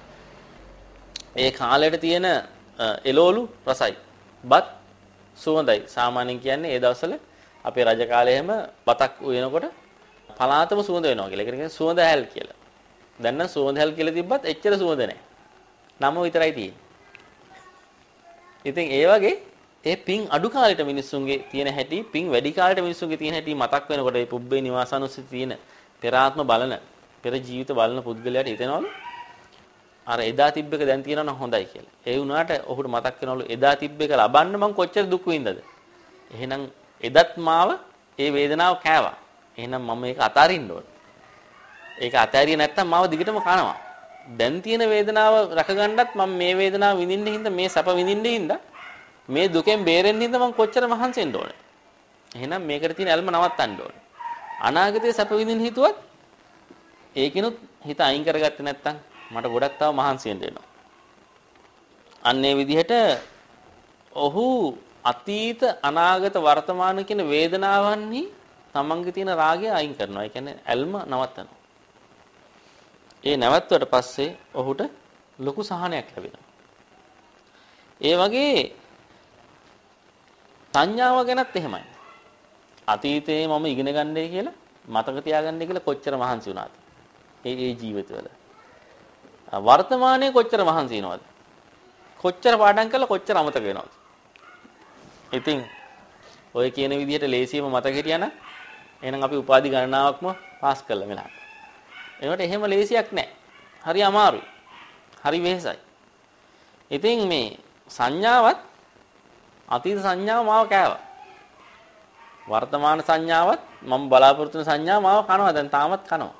ඒ කාලයට තියෙන එළවලු රසයි. බත් සුවඳයි. සාමාන්‍යයෙන් කියන්නේ ඒ දවස්වල අපේ රජ කාලේ හැම බතක් උයනකොට පලාතම සුවඳ වෙනවා කියලා. ඒකට කියන්නේ සුවඳ ඇල් කියලා. දැන් නම් සුවඳල් කියලා තිබ්බත් එච්චර සුවඳ නැහැ. නම විතරයි තියෙන්නේ. ඉතින් ඒ වගේ ඒ පිං අඩු කාලෙට මිනිස්සුන්ගේ තියෙන හැටි පිං වැඩි කාලෙට මිනිස්සුන්ගේ තියෙන හැටි මතක් වෙනකොට මේ පුබ්බේ නිවාසනුස්සති තියෙන පෙරාත්ම බලන පෙර ජීවිත බලන පුද්ගලයාට හිතෙනවලු අර එදා තිබ්බ එක දැන් තියෙනවා නම් හොඳයි කියලා. ඒ වුණාට ඔහුට මතක් වෙනවලු එදා තිබ්බ එක ලබන්න මං කොච්චර දුක් විඳද? එහෙනම් එදත් මාව ඒ වේදනාව කෑවා. එහෙනම් මම මේක අතාරින්න ඕන. ඒක අතාරියේ නැත්තම් මාව දිගටම කනවා. දැන් තියෙන වේදනාව රැකගන්නත් මම මේ වේදනාව විඳින්න හින්දා මේ සැප විඳින්න හින්දා මේ දුකෙන් බේරෙන්න හින්දා මම කොච්චර මහන්සි වෙන්න ඕනේ. එහෙනම් මේකට තියෙන ඇල්ම නවත්තන්න ඕනේ. අනාගතයේ සැප විඳින්න හිතුවත් ඒකිනුත් හිත අයින් කරගත්තේ නැත්තම් මට ගොඩක් තව මහන්සි වෙන්න වෙනවා. අන්න ඒ විදිහට ඔහු අතීත අනාගත වර්තමාන කියන වේදනාවන්හි තමන්ගේ තියෙන රාගය අයින් කරනවා. ඒ කියන්නේ ඇල්ම නවත්තනවා. ඒ නැවත්තුවට පස්සේ ඔහුට ලොකු සහනයක් ලැබෙනවා. ඒ වගේ සංඥාව ගැනත් එහෙමයි. අතීතයේ මම ඉගෙන ගන්නයි කියලා මතක තියාගන්නයි කියලා කොච්චර මහන්සි වුණාද? ඒ ඒ ජීවිතවල. වර්තමානයේ කොච්චර මහන්සි වෙනවද? කොච්චර පාඩම් කළා කොච්චර අමතක වෙනවද? ඉතින් ඔය කියන විදිහට ලේසියම මතක හිටියනම් එහෙනම් අපි උපාධි ගණනාවක්ම පාස් කළා මෙලහට. ඒකට එහෙම ලේසියක් නැහැ. හරි අමාරුයි. හරි වෙහෙසයි. ඉතින් මේ සංඥාවත් අතීත සංඥාව මාව කෑවා. වර්තමාන සංඥාවත් මම බලාපොරොත්තු වෙන සංඥාව මාව කනවා. දැන් තාමත් කනවා.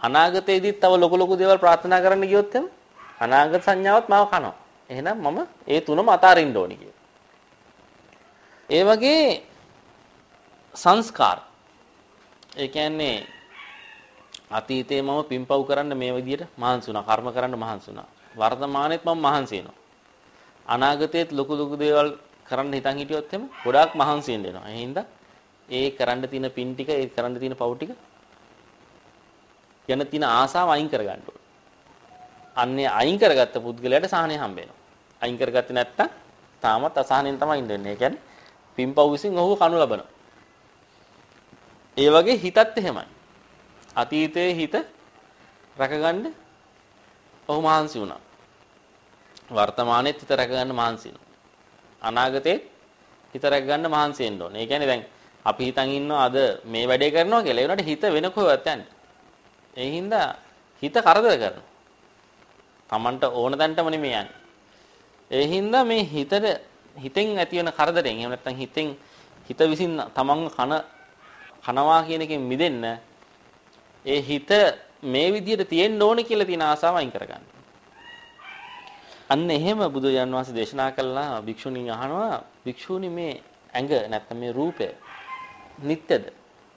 අනාගතයේදීත් තව ලොකු ලොකු දේවල් ප්‍රාර්ථනා කරන්න ගියොත් එම් අනාගත සංඥාවත් මාව කනවා. එහෙනම් මම ඒ තුනම අතාරින්න ඕනි කියලා. ඒ වගේ සංස්කාර. ඒ කියන්නේ අතීතේ මම පින්පව් කරන්න මේ විදිහට මහන්සි වුණා. කර්ම කරන්න මහන්සි වුණා. වර්තමානයේත් මම මහන්සි වෙනවා. අනාගතයේත් ලොකු ලොකු දේවල් කරන්න හිතන් හිටියොත් එම ගොඩාක් මහන්සි වෙන්න වෙනවා. ඒ හින්දා ඒ කරන්න තියෙන පින් ටික, ඒ කරන්න තියෙන පව් ටික යන තියෙන ආසාව අයින් කරගන්න ඕනේ. අන්නේ අයින් කරගත්ත පුද්ගලයාට සාහනය හම්බ වෙනවා. අයින් කරගත්තේ නැත්තම් තාමත් අසහනෙන් තමයි ඉඳන්නේ. ඒ කියන්නේ පින්පව් විසින් ඔහු කනු ලබනවා. ඒ වගේ හිතත් එහෙමයි. අතීතයේ හිත රැකගන්න ඔහු මහන්සි වුණා. වර්තමානයේත් හිත රැකගන්න මහන්සි වෙනවා. අනාගතේ හිත රැකගන්න මහන්සි වෙන්න ඕනේ. ඒ කියන්නේ දැන් අපි හිතන් ඉන්නවා අද මේ වැඩේ කරනවා කියලා. ඒ උනාට හිත වෙන කොහෙවත් යන්නේ. ඒ හින්දා හිත කරදර කරනවා. Tamanට ඕන තැනටම නෙමෙයි යන්නේ. ඒ හින්දා මේ හිතට හිතෙන් ඇති වෙන කරදරෙන් එහෙම නැත්නම් හිතෙන් හිත විසින් තමන්ව කන කනවා කියන එකෙන් මිදෙන්න ඒ හිත මේ විදිහට තියෙන්න ඕනේ කියලා තියෙන ආසාව අයින් කරගන්න. අන්න එහෙම බුදුරජාන් වහන්සේ දේශනා කළා භික්ෂුණීන් අහනවා භික්ෂුණී මේ ඇඟ නැත්නම් මේ රූපය නිට්ටද?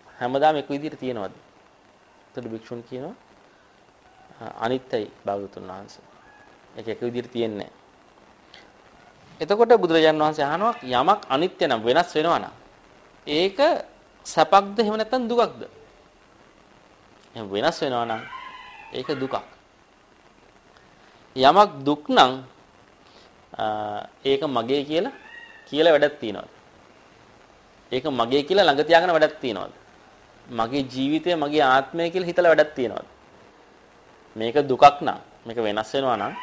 හැමදාම එක විදිහට තියෙනවද? එතකොට භික්ෂුන් කියනවා අනිත්‍යයි භාගතුන් වහන්සේ. ඒක එක විදිහට තියෙන්නේ එතකොට බුදුරජාන් වහන්සේ අහනවා යමක් අනිත්‍ය නම් වෙනස් වෙනවා නම් ඒක සැපක්ද එහෙම නැත්නම් දුකක්ද? එහෙනම් වෙනස් වෙනවා නම් ඒක දුකක්. යමක් දුක් නම් ඒක මගේ කියලා කියලා වැඩක් තියනවාද? ඒක මගේ කියලා ළඟ තියාගෙන වැඩක් තියනවාද? මගේ ජීවිතය මගේ ආත්මය කියලා හිතලා වැඩක් තියනවාද? මේක දුකක් නම් මේක වෙනස් වෙනවා නම්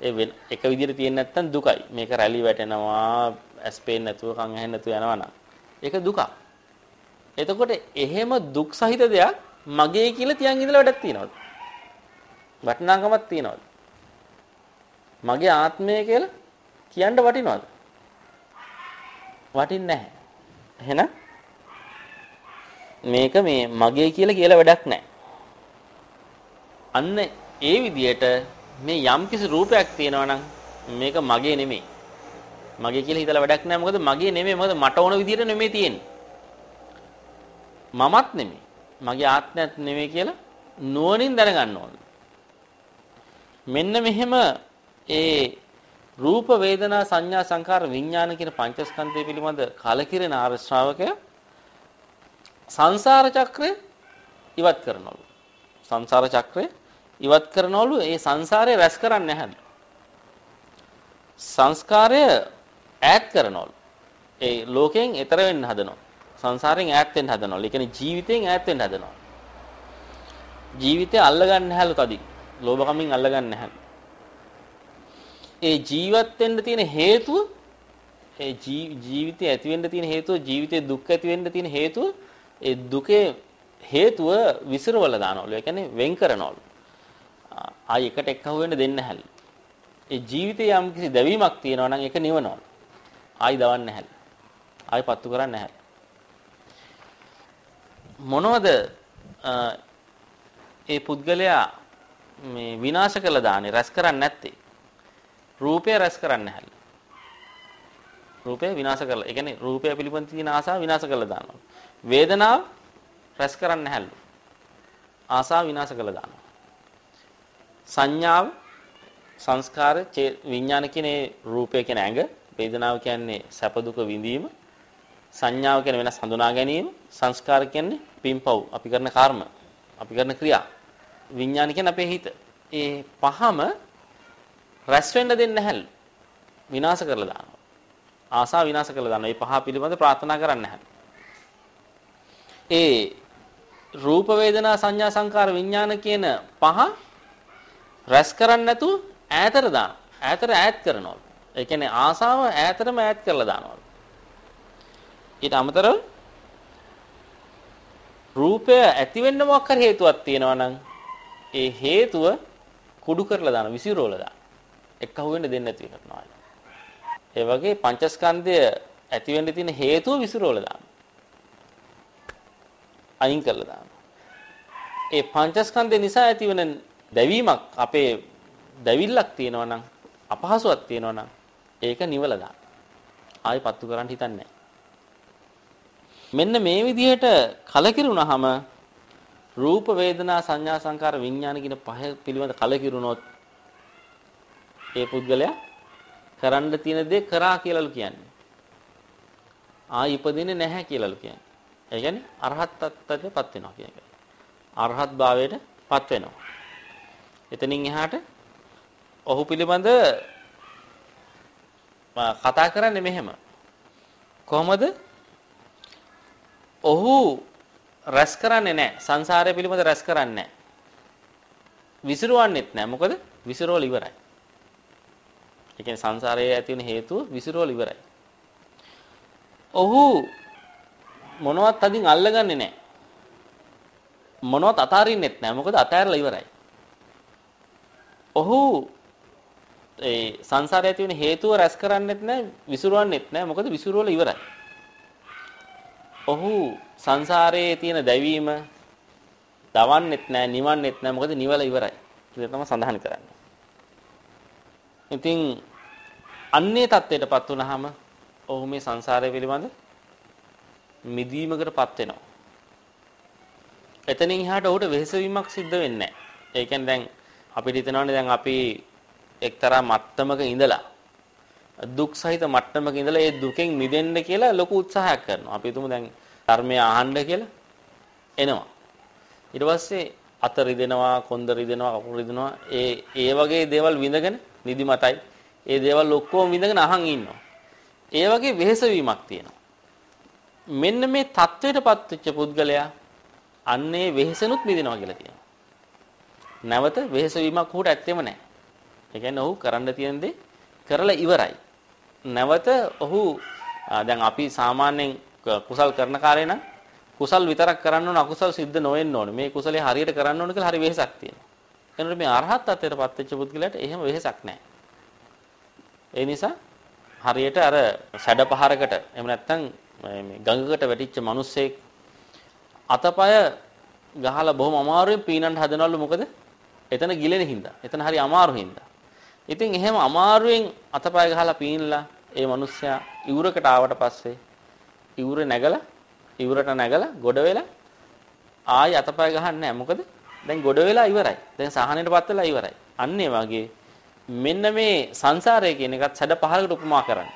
ඒ එක විදිහට තියෙන්නේ නැත්තම් දුකයි. මේක රැලි වැටෙනවා, ඇස් පේන්නේ නැතුව, කන් ඇහෙන්නේ නැතුව යනවා නම් ඒක දුකක්. එතකොට එහෙම දුක් සහිත දෙයක් මගේ කියලා තියන් ඉඳලා වැඩක් තියනවද? වටිනාකමක් තියනවද? මගේ ආත්මය කියලා කියන්න වටිනවද? වටින්නේ නැහැ. එහෙනම් මේක මේ මගේ කියලා කියලා වැඩක් නැහැ. අන්න ඒ විදියට මේ යම්කිසි රූපයක් තියෙනවා නම් මේක මගේ නෙමෙයි. මගේ කියලා හිතලා වැඩක් නැහැ. මොකද මගේ නෙමෙයි. මොකද මට ඕන විදියට නෙමෙයි තියෙන්නේ. මමත් නෙමෙයි. මගේ ආත්මයත් නෙමෙයි කියලා නුවණින් දැනගන්න ඕන. මෙන්න මෙහෙම ඒ රූප වේදනා සංඥා සංකාර විඥාන කියන පංචස්කන්ධය පිළිබඳ කලකිරෙන ආර්ය ශ්‍රාවකයා සංසාර චක්‍රය ඉවත් කරනවලු. සංසාර චක්‍රය ඉවත් කරනවලු ඒ සංසාරය රැස් කරන්නේ නැහැලු. සංස්කාරය ඈත් කරනවලු. ඒ ලෝකයෙන් එතර වෙන්න හදනවා. සංසාරයෙන් ඈත් වෙන්න හදනවා. ඒ කියන්නේ ජීවිතයෙන් ඈත් වෙන්න හදනවා. ජීවිතය අල්ලගන්න නැහැලු තදින්. ලෝභකමින් අල්ලගන්න නැහැලු. ඒ ජීවත් වෙන්න තියෙන හේතුව ඒ ජීවිතය ඇති වෙන්න තියෙන හේතුව ජීවිතේ දුක් ඇති වෙන්න තියෙන හේතුව ඒ දුකේ හේතුව විසිරවල දානවලු. ඒ කියන්නේ වෙන් කරනවලු. ආයි එකට එක්කහුව වෙන්න දෙන්නේ නැහැලු. ඒ ජීවිතේ යම් කිසි දැවීමක් තියෙනවා නම් ඒක නිවනවලු. ආයි දවන්නේ නැහැලු. ආයි පත්තු කරන්නේ නැහැලු. මොනවද ඒ පුද්ගලයා මේ විනාශ කළ දාන්නේ රැස් කරන්නේ නැත්තේ? රූපය රැස් කරන්නේ නැහැලු. රූපය විනාශ කරලා. ඒ කියන්නේ රූපය පිළිබඳ තියෙන ආසාව විනාශ කරලා දානවා. වේදනාව රැස් කරන්නේ නැහැලු. ආසාව විනාශ කරලා දානවා. සංඥාව සංස්කාර විඥාන කියන රූපය කියන ඇඟ වේදනාව කියන්නේ සැප දුක විඳීම සංඥාව කියන්නේ වෙනස් හඳුනා ගැනීම සංස්කාර කියන්නේ පින්පව්. අපි කරන කර්ම අපි කරන ක්‍රියා. විඥාන කියන්නේ අපේ හිත. ඒ පහම රැස් වෙන්න දෙන්නේ නැහැලු විනාශ කරලා දානවා. ආසා විනාශ කරලා දානවා. මේ පහ පිළිබඳ ප්‍රාර්ථනා කරන්නේ නැහැ ඒ රූප වේදනා සංඥා සංකාර විඥාන කියන පහ රැස් කරන්නේ නැතුව ඈතට දානවා. ඈතට ඈත් කරනවලු. ඒ කියන්නේ ආසාව ඈතටම ඈත් කරලා දානවලු. ඊට අමතරව රූපය ඇති වෙන්න මොකක් හරි හේතුවක් තියෙනවා නම් ඒ හේතුව කුඩු කරලා දාන විසිරෝල දාන. එක්ක අහුවෙන්න දෙන්නේ නැති කරනවා. ඒ වගේ පංචස්කන්ධය ඇති වෙන්න තියෙන හේතුව විසිරෝල දාන. අයින් කරලා දානවා. ඒ පංචස්කන්ධය නිසා ඇතිවන දැවීමක් අපේ දැවිල්ලක් තියෙනවා නම් අපහසුයක් තියෙනවා නම් ඒක නිවල දාන්න. ආයෙ පත්තු කරන්න හිතන්නේ මෙන්න මේ විදිහට කලකිරුණාම රූප වේදනා සංඥා සංකාර විඥාන කියන පහ පිළිබඳ කලකිරුණොත් ඒ පුද්ගලයා කරන්න තියෙන දේ කරා කියලාලු කියන්නේ. ආයි ඉපදින්නේ නැහැ කියලාලු කියන්නේ. ඒ කියන්නේ අරහත් තත්ත්වයටපත් වෙනවා කියන එක. අරහත් භාවයටපත් වෙනවා. එතනින් එහාට ඔහු පිළිබඳ කතා කරන්නේ මෙහෙම. කොහොමද? ඔහු රැස් කරන්නේ නැහැ. සංසාරය පිළිබඳ රැස් කරන්නේ නැහැ. විසිරවන්නෙත් නැහැ. මොකද? විසිරවල ඉවරයි. ඒ කියන්නේ සංසාරයේ ඇති වෙන හේතුව විසිරවල ඉවරයි. ඔහු මොනවත් අදින් අල්ලගන්නේ නැහැ. මොනවත් අතාරින්නෙත් නැහැ. මොකද අතෑරලා ඉවරයි. ඔහු ඒ සංසාරයේ තියෙන හේතුව රැස් කරන්නෙත් නැහැ, විසිරවන්නෙත් නැහැ. මොකද විසිරවල ඉවරයි. ඔහු සංසාරයේ තියෙන දැවීම දවන්නෙත් නැහැ, නිවන්නෙත් නැහැ. මොකද නිවල ඉවරයි. ඒක තමයි සඳහන් කරන්නේ. ඉතින් අන්නේ தත්ත්වයටපත් වුනහම ඔහු මේ සංසාරය පිළිබඳ මිදීමකටපත් වෙනවා. එතනින් එහාට ඔහුට වෙහෙසවීමක් සිද්ධ වෙන්නේ නැහැ. ඒ කියන්නේ දැන් අපිට හිතනවානේ දැන් අපි එක්තරා මට්ටමක ඉඳලා දුක් සහිත මට්ටමක ඉඳලා ඒ දුකෙන් මිදෙන්න කියලා ලොකු උත්සාහයක් කරනවා. අපි හිතමු දැන් ධර්මය අහන්න කියලා එනවා. ඊට පස්සේ අත රිදෙනවා, කොන්ද රිදෙනවා, කකුල රිදෙනවා. ඒ ඒ වගේ දේවල් විඳගෙන නිදිමතයි. ඒ දේවල් ඔක්කොම විඳගෙන අහන් ඉන්නවා. ඒ වගේ වෙහෙස වීමක් තියෙනවා. මෙන්න මේ தത്വෙටපත් වෙච්ච පුද්ගලයා අන්නේ වෙහෙසනුත් මිදෙනවා කියලා තියෙනවා. නැවත වෙහෙස වීමක් ඔහුට ඇත්තෙම නැහැ. ඒ කියන්නේ ඔහු කරන්න තියෙන දේ කරලා ඉවරයි. නැවත ඔහු දැන් අපි සාමාන්‍යයෙන් කුසල් කරන කාලේ නම් කුසල් විතරක් කරන්න ඕන අකුසල් සිද්ධ නොවෙන්න ඕනේ. මේ කුසලේ හරියට කරන්න ඕන කියලා හරි වෙහෙසක් තියෙනවා. එනකොට මේ අරහත් ත්වයටපත් වෙච්ච පුද්ගලයාට එහෙම වෙහෙසක් නැහැ. ඒ නිසා හරියට අර සැඩ පහරකට එහෙම නැත්නම් මේ ගඟකට වැටිච්ච මිනිස්සෙක් අතපය ගහලා බොහොම අමාරුවෙන් පීනන්න හදනවලු මොකද? එතන ගිලෙන හින්දා. එතන හරි අමාරු හින්දා. ඉතින් එහෙම අමාරුවෙන් අතපය ගහලා පීනලා ඒ මිනිස්සයා ඉවුරකට ආවට පස්සේ ඉවුර නැගලා ඉවුරට නැගලා ගොඩ වෙලා ආයි අතපය ගහන්නේ නැහැ. මොකද? දැන් ගොඩ වෙලා ඉවරයි. දැන් සහනෙටපත් වෙලා ඉවරයි. අන්න වගේ මෙන්න මේ සංසාරය කියන එකත් සැඩ පහලකට උපමා කරන්නේ.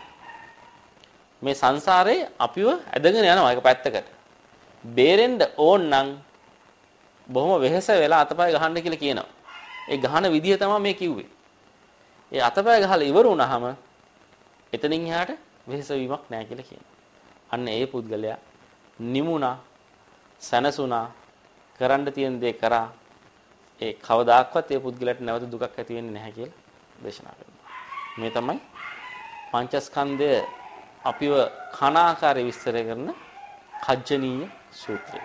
මේ සංසාරේ අපිව ඇදගෙන යනවා එක පැත්තකට. බේරෙන්න ඕන නම් බොහොම වෙහෙස වෙලා අතපය ගහන්න කියලා කියනවා. ඒ ගහන විදිය තමයි මේ කිව්වේ. ඒ අතපය ගහලා ඉවර වුණාම එතනින් එහාට වෙහෙස වීමක් නැහැ කියලා කියනවා. අන්න ඒ පුද්ගලයා නිමුණා සනසුණා කරන්න තියෙන දේ කරා ඒ කවදාක්වත් ඒ පුද්ගලයාට නැවත දුකක් ඇති වෙන්නේ නැහැ කියලා දේශනා කරනවා. මේ තමයි පංචස්කන්ධය අපිව කන ආකාරය විස්තර කරන කජ්ජනීය සූත්‍රය.